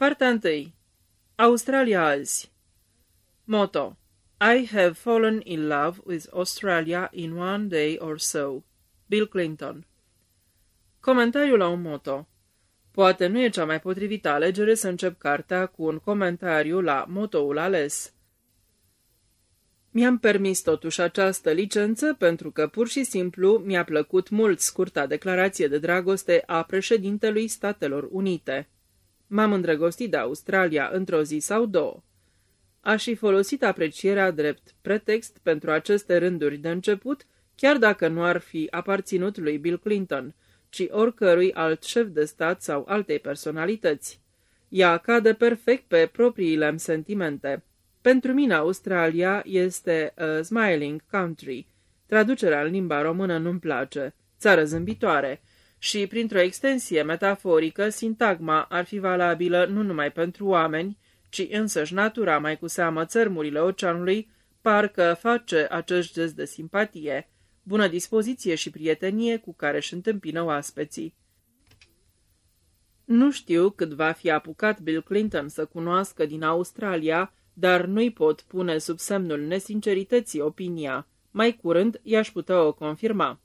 Partea 1. Australia azi Motto I have fallen in love with Australia in one day or so. Bill Clinton Comentariul la un moto Poate nu e cea mai potrivită alegere să încep cartea cu un comentariu la motoul ales. Mi-am permis totuși această licență pentru că pur și simplu mi-a plăcut mult scurta declarație de dragoste a președintelui Statelor Unite. M-am îndrăgostit de Australia într-o zi sau două. Aș fi folosit aprecierea drept pretext pentru aceste rânduri de început, chiar dacă nu ar fi aparținut lui Bill Clinton, ci oricărui alt șef de stat sau altei personalități. Ea cade perfect pe propriile sentimente. Pentru mine Australia este a smiling country. Traducerea în limba română nu-mi place. Țară zâmbitoare și, printr-o extensie metaforică, sintagma ar fi valabilă nu numai pentru oameni, ci însăși natura, mai cu seamă țărmurile oceanului, parcă face acest gest de simpatie, bună dispoziție și prietenie cu care își întâmpină oaspeții. Nu știu cât va fi apucat Bill Clinton să cunoască din Australia, dar nu-i pot pune sub semnul nesincerității opinia. Mai curând i-aș putea o confirma.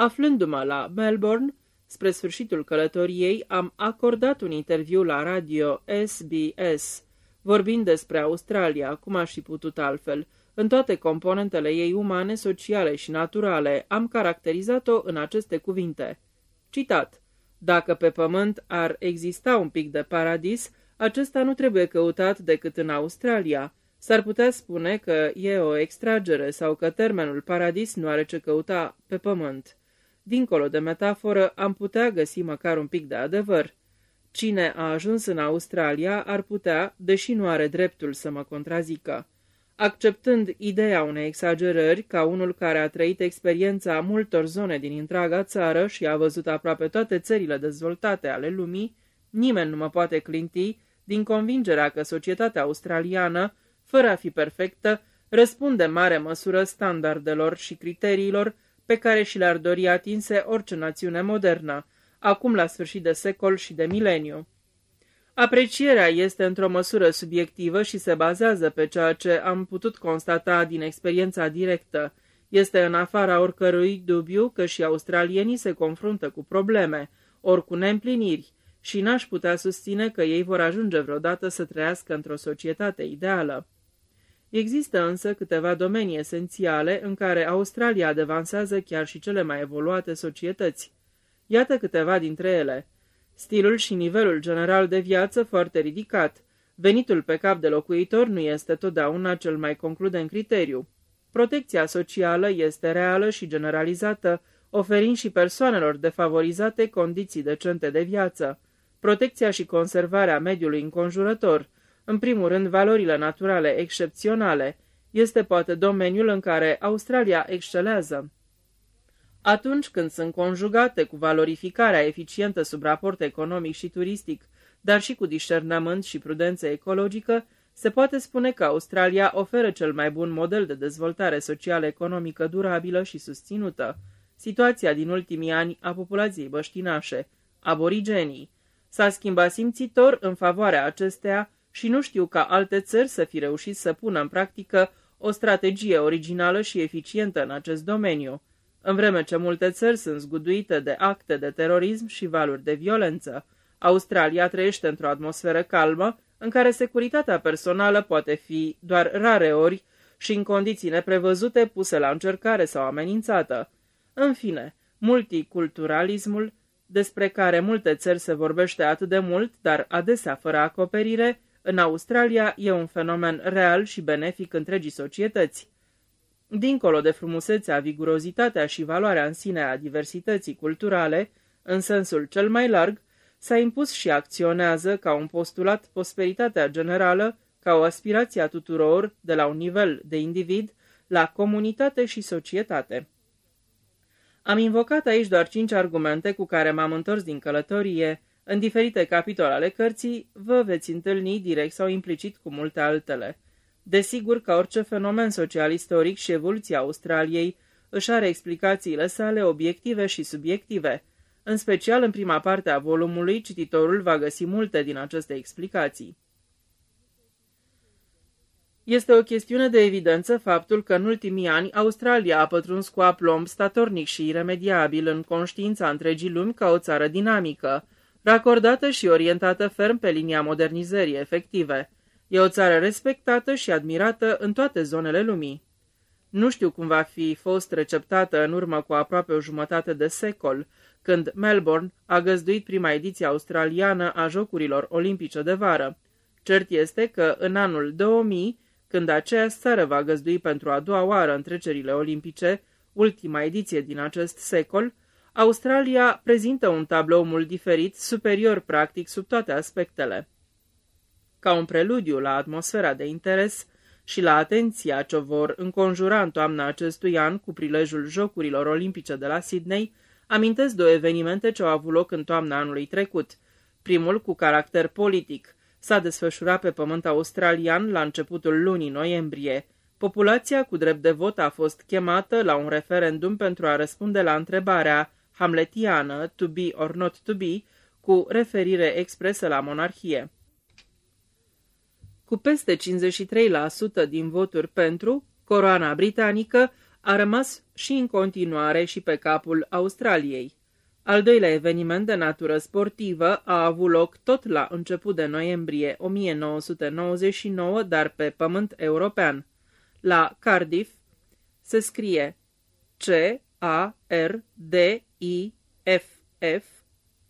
Aflându-mă la Melbourne, spre sfârșitul călătoriei, am acordat un interviu la radio SBS, vorbind despre Australia, cum aș fi putut altfel. În toate componentele ei umane, sociale și naturale, am caracterizat-o în aceste cuvinte. Citat. Dacă pe pământ ar exista un pic de paradis, acesta nu trebuie căutat decât în Australia. S-ar putea spune că e o extragere sau că termenul paradis nu are ce căuta pe pământ. Dincolo de metaforă, am putea găsi măcar un pic de adevăr. Cine a ajuns în Australia ar putea, deși nu are dreptul să mă contrazică. Acceptând ideea unei exagerări, ca unul care a trăit experiența multor zone din întreaga țară și a văzut aproape toate țările dezvoltate ale lumii, nimeni nu mă poate clinti din convingerea că societatea australiană, fără a fi perfectă, răspunde mare măsură standardelor și criteriilor pe care și le-ar dori atinse orice națiune modernă, acum la sfârșit de secol și de mileniu. Aprecierea este într-o măsură subiectivă și se bazează pe ceea ce am putut constata din experiența directă. Este în afara oricărui dubiu că și australienii se confruntă cu probleme, ori cu neîmpliniri, și n-aș putea susține că ei vor ajunge vreodată să trăiască într-o societate ideală. Există însă câteva domenii esențiale în care Australia devansează chiar și cele mai evoluate societăți. Iată câteva dintre ele. Stilul și nivelul general de viață foarte ridicat. Venitul pe cap de locuitor nu este totdeauna cel mai concludent criteriu. Protecția socială este reală și generalizată, oferind și persoanelor defavorizate condiții decente de viață. Protecția și conservarea mediului înconjurător – în primul rând, valorile naturale excepționale este poate domeniul în care Australia excelează. Atunci când sunt conjugate cu valorificarea eficientă sub raport economic și turistic, dar și cu discernământ și prudență ecologică, se poate spune că Australia oferă cel mai bun model de dezvoltare socială-economică durabilă și susținută. Situația din ultimii ani a populației băștinașe, aborigenii, s-a schimbat simțitor în favoarea acesteia și nu știu ca alte țări să fi reușit să pună în practică o strategie originală și eficientă în acest domeniu, în vreme ce multe țări sunt zguduite de acte de terorism și valuri de violență. Australia trăiește într-o atmosferă calmă, în care securitatea personală poate fi doar rare ori și în condiții neprevăzute puse la încercare sau amenințată. În fine, multiculturalismul, despre care multe țări se vorbește atât de mult, dar adesea fără acoperire, în Australia e un fenomen real și benefic întregii societăți. Dincolo de frumusețea, vigurozitatea și valoarea în sine a diversității culturale, în sensul cel mai larg, s-a impus și acționează ca un postulat prosperitatea generală, ca o aspirație a tuturor, de la un nivel de individ, la comunitate și societate. Am invocat aici doar cinci argumente cu care m-am întors din călătorie, în diferite capitole ale cărții vă veți întâlni direct sau implicit cu multe altele. Desigur că orice fenomen social istoric și evoluția Australiei își are explicațiile sale obiective și subiective. În special în prima parte a volumului, cititorul va găsi multe din aceste explicații. Este o chestiune de evidență faptul că în ultimii ani Australia a pătruns cu aplomb statornic și iremediabil în conștiința întregii lumi ca o țară dinamică, racordată și orientată ferm pe linia modernizării efective. E o țară respectată și admirată în toate zonele lumii. Nu știu cum va fi fost receptată în urmă cu aproape o jumătate de secol, când Melbourne a găzduit prima ediție australiană a Jocurilor Olimpice de vară. Cert este că în anul 2000, când aceea țară va găzdui pentru a doua oară întrecerile olimpice, ultima ediție din acest secol, Australia prezintă un tablou mult diferit, superior practic sub toate aspectele. Ca un preludiu la atmosfera de interes și la atenția ce vor înconjura în toamna acestui an cu prilejul Jocurilor Olimpice de la Sydney, amintesc două evenimente ce au avut loc în toamna anului trecut. Primul cu caracter politic – s-a desfășurat pe pământ australian la începutul lunii noiembrie. Populația cu drept de vot a fost chemată la un referendum pentru a răspunde la întrebarea hamletiană, to be or not to be, cu referire expresă la monarhie. Cu peste 53% din voturi pentru, coroana britanică a rămas și în continuare și pe capul Australiei. Al doilea eveniment de natură sportivă a avut loc tot la început de noiembrie 1999, dar pe pământ european. La Cardiff se scrie C-A-R-D-I-F-F,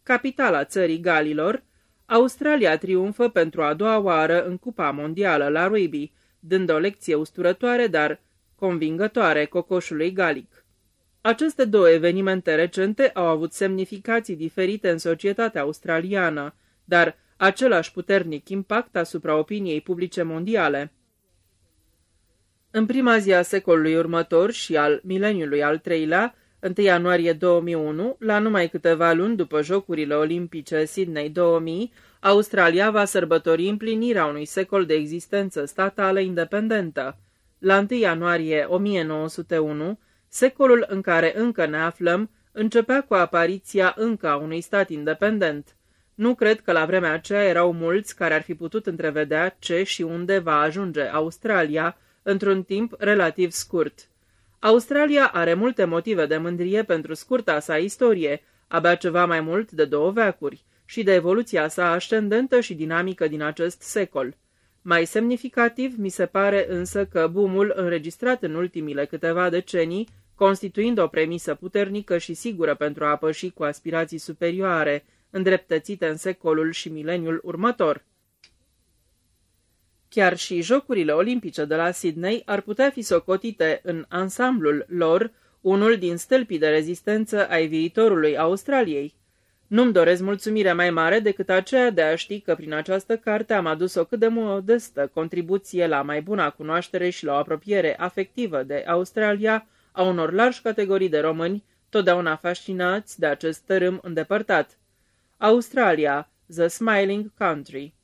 capitala țării Galilor, Australia triumfă pentru a doua oară în Cupa Mondială la rugby, dând o lecție usturătoare, dar convingătoare cocoșului galic. Aceste două evenimente recente au avut semnificații diferite în societatea australiană, dar același puternic impact asupra opiniei publice mondiale. În prima zi a secolului următor și al mileniului al treilea, 1 ianuarie 2001, la numai câteva luni după Jocurile Olimpice Sydney 2000, Australia va sărbători împlinirea unui secol de existență statală independentă. La 1 ianuarie 1901, Secolul în care încă ne aflăm începea cu apariția încă a unui stat independent. Nu cred că la vremea aceea erau mulți care ar fi putut întrevedea ce și unde va ajunge Australia într-un timp relativ scurt. Australia are multe motive de mândrie pentru scurta sa istorie, abia ceva mai mult de două veacuri, și de evoluția sa ascendentă și dinamică din acest secol. Mai semnificativ mi se pare însă că boomul înregistrat în ultimile câteva decenii, constituind o premisă puternică și sigură pentru a păși cu aspirații superioare, îndreptățite în secolul și mileniul următor. Chiar și Jocurile Olimpice de la Sydney ar putea fi socotite în ansamblul lor unul din stâlpii de rezistență ai viitorului Australiei. Nu-mi doresc mulțumire mai mare decât aceea de a ști că prin această carte am adus o cât de modestă contribuție la mai bună cunoaștere și la o apropiere afectivă de Australia a unor largi categorii de români, totdeauna fascinați de acest tărâm îndepărtat. Australia, The Smiling Country